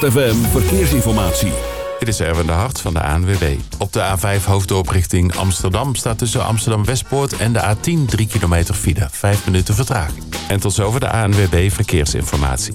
ZFM Verkeersinformatie. Dit is Erwin de Hart van de ANWB. Op de A5 hoofddoorprichting Amsterdam staat tussen Amsterdam-Westpoort en de A10 3 kilometer file. 5 minuten vertraging. En tot zover de ANWB Verkeersinformatie.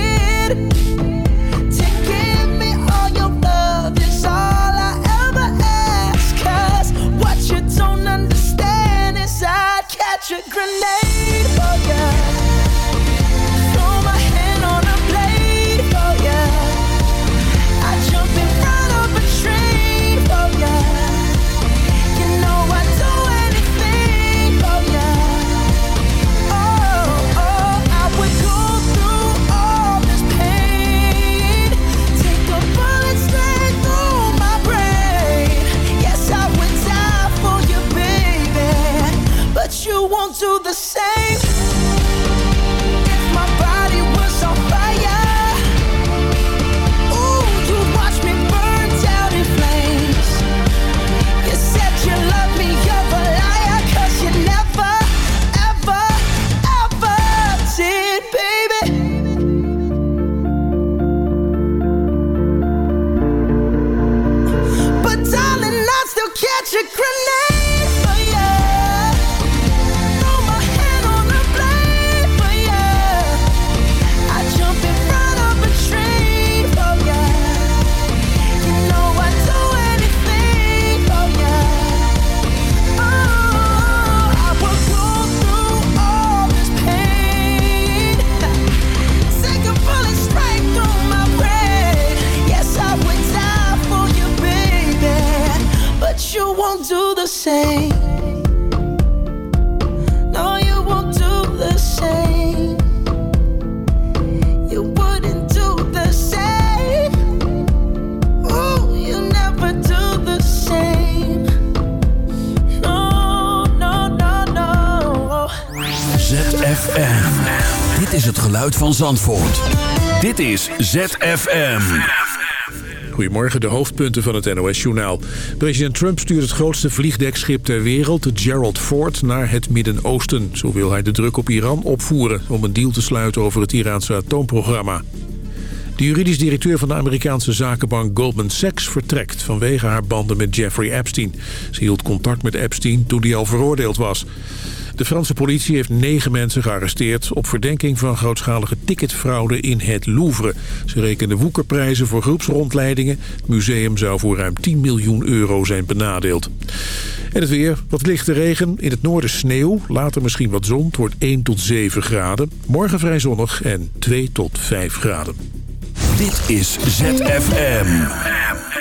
Zandvoort. Dit is ZFM. Goedemorgen, de hoofdpunten van het NOS-journaal. President Trump stuurt het grootste vliegdekschip ter wereld, de Gerald Ford, naar het Midden-Oosten. Zo wil hij de druk op Iran opvoeren om een deal te sluiten over het Iraanse atoomprogramma. De juridisch directeur van de Amerikaanse zakenbank Goldman Sachs vertrekt vanwege haar banden met Jeffrey Epstein. Ze hield contact met Epstein toen hij al veroordeeld was. De Franse politie heeft negen mensen gearresteerd op verdenking van grootschalige ticketfraude in het Louvre. Ze rekenen woekerprijzen voor groepsrondleidingen. Het museum zou voor ruim 10 miljoen euro zijn benadeeld. En het weer, wat lichte regen, in het noorden sneeuw, later misschien wat zon. Het wordt 1 tot 7 graden. Morgen vrij zonnig en 2 tot 5 graden. Dit is ZFM.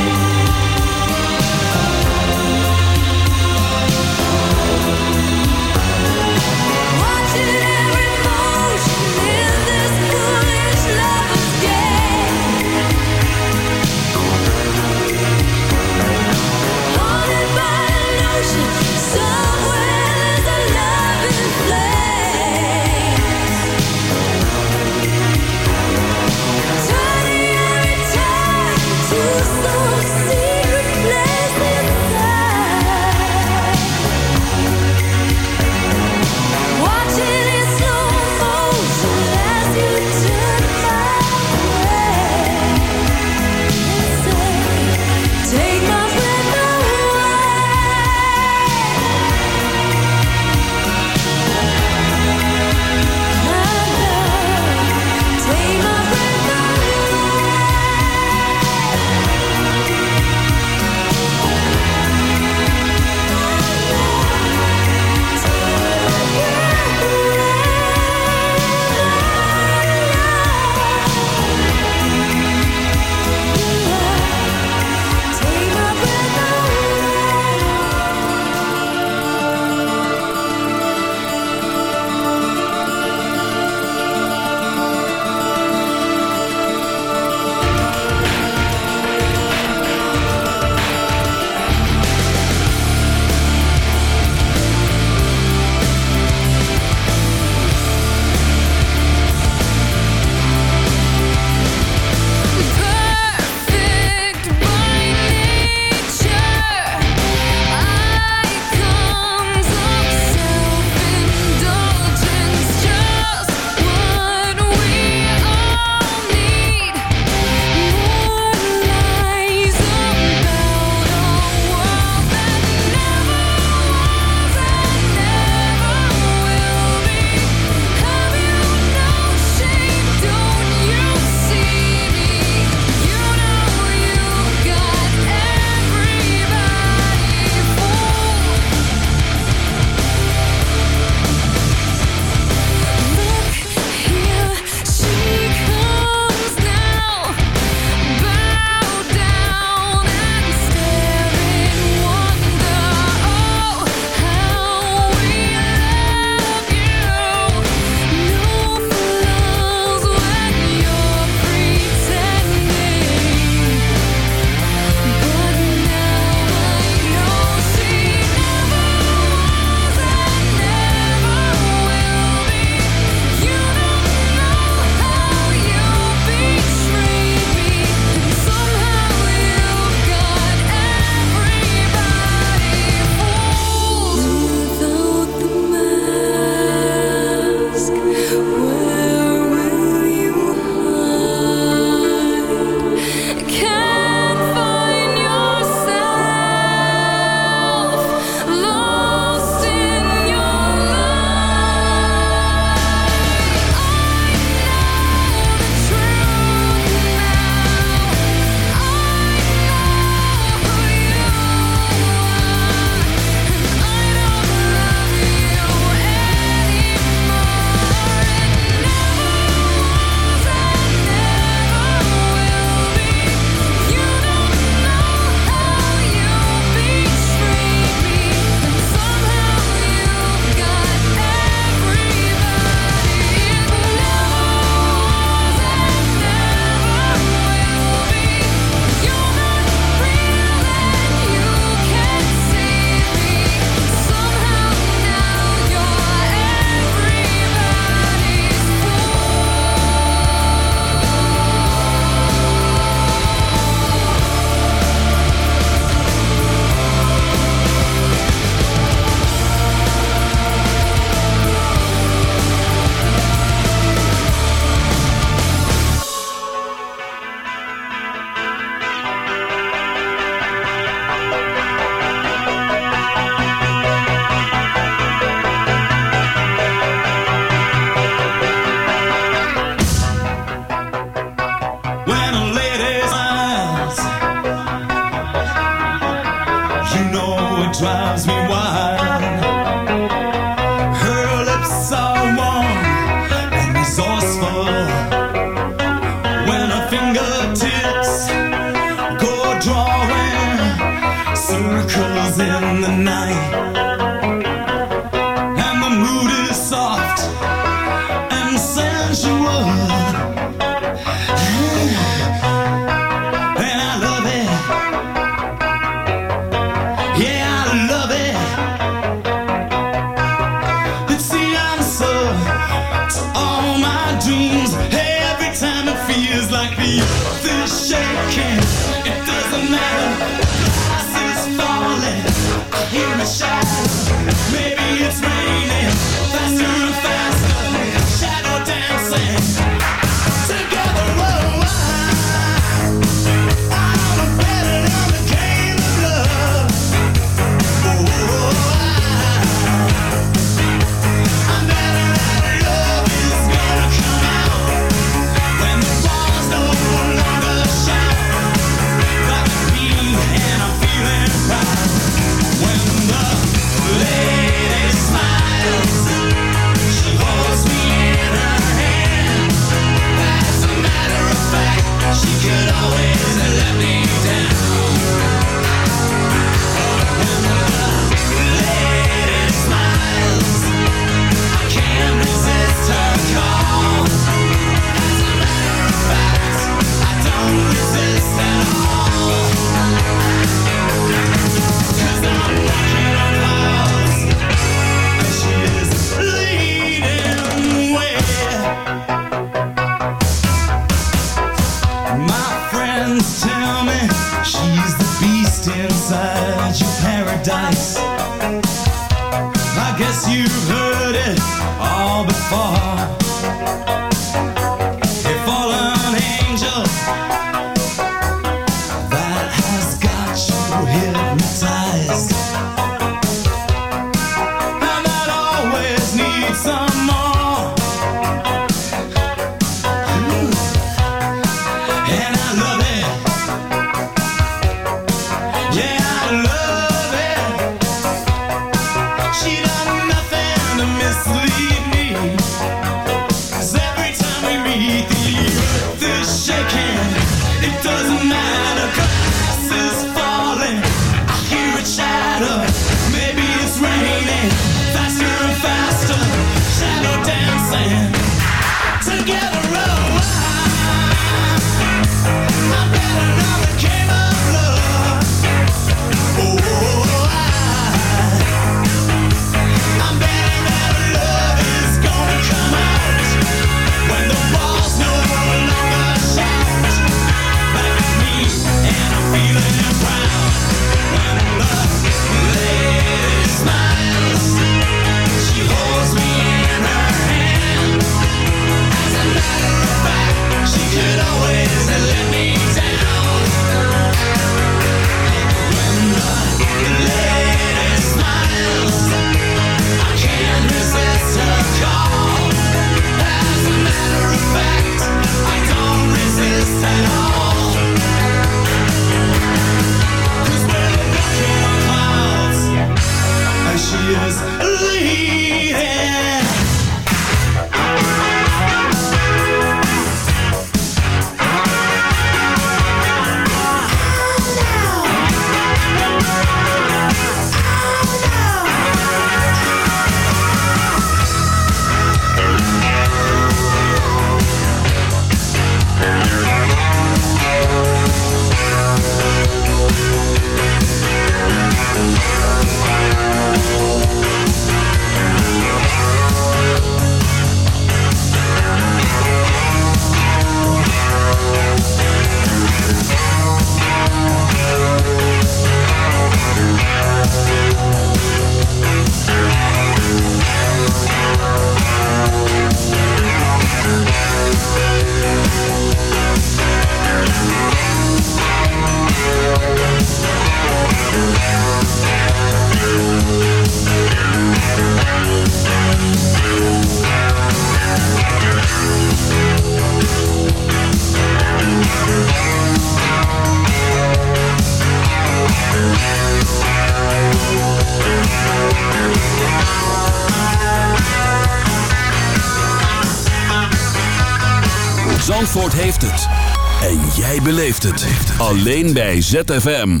Alleen bij ZFM.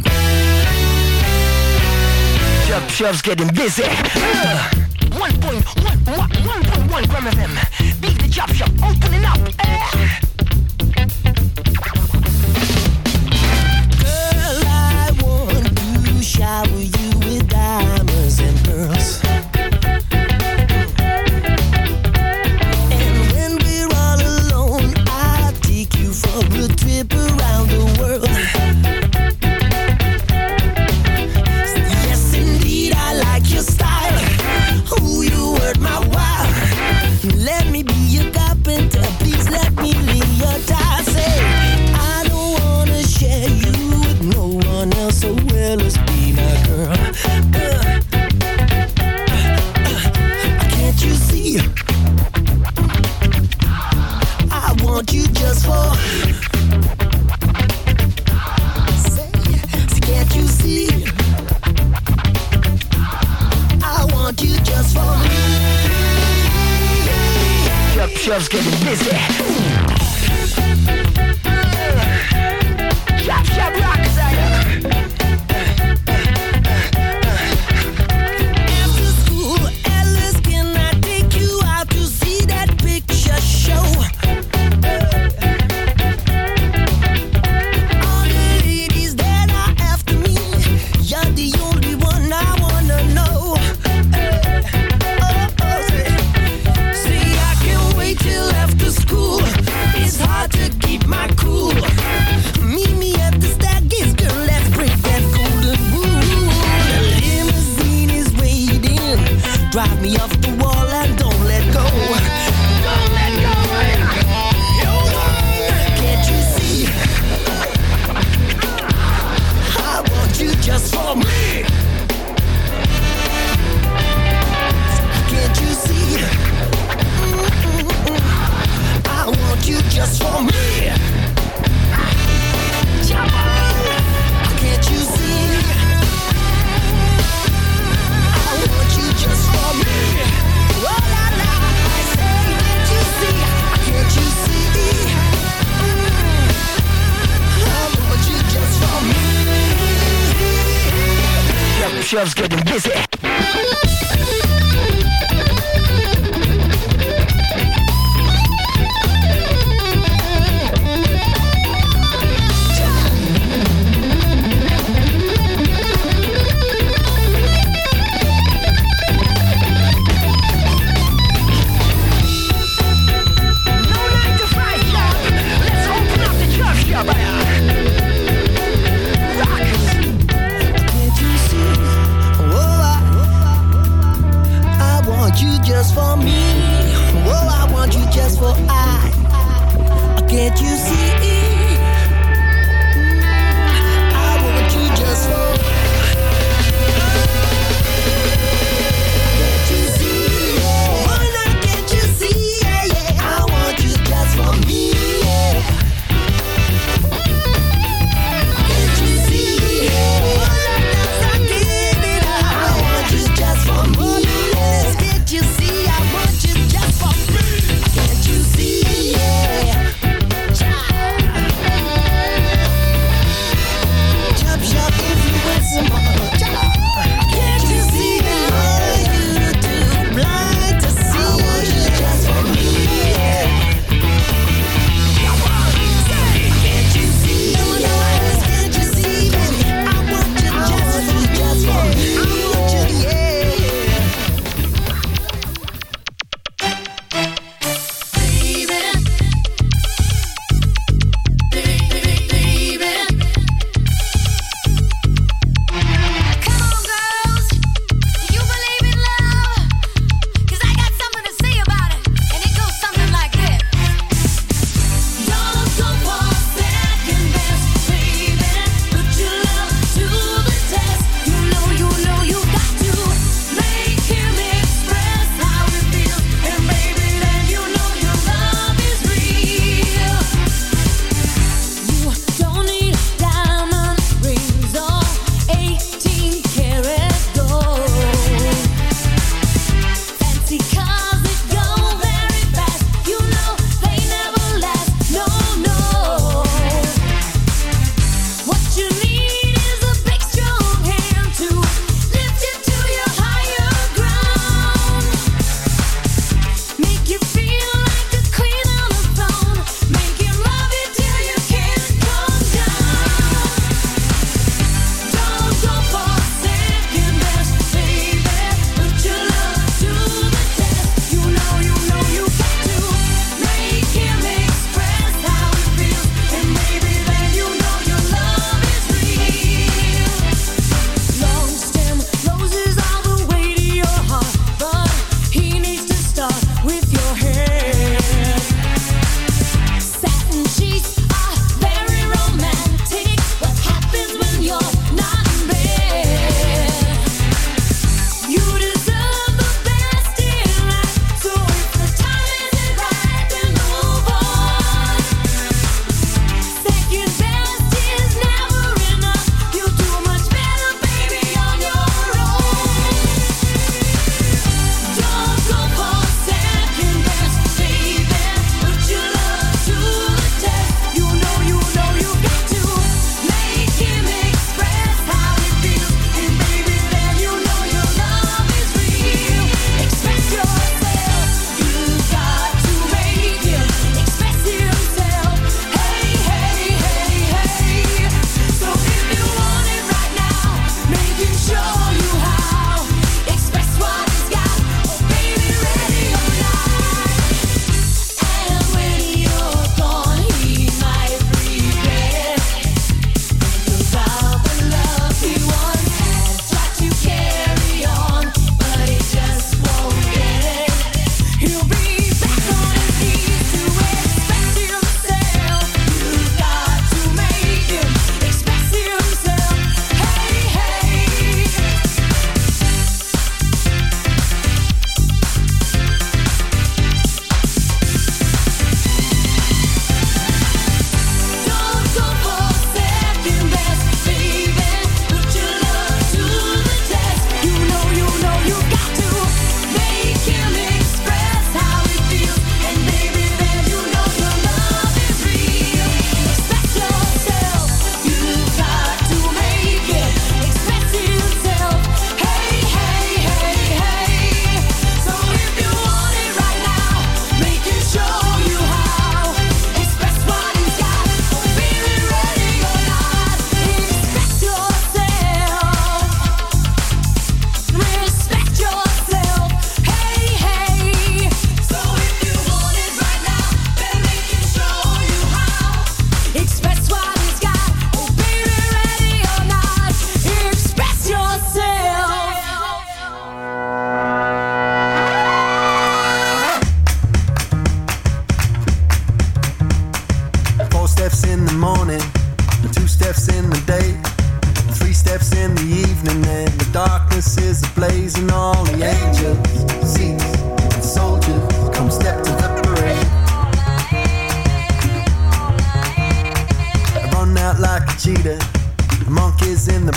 Chub jobs getting busy. Uh, 1.1 gram them Beat the Chub opening up. Eh?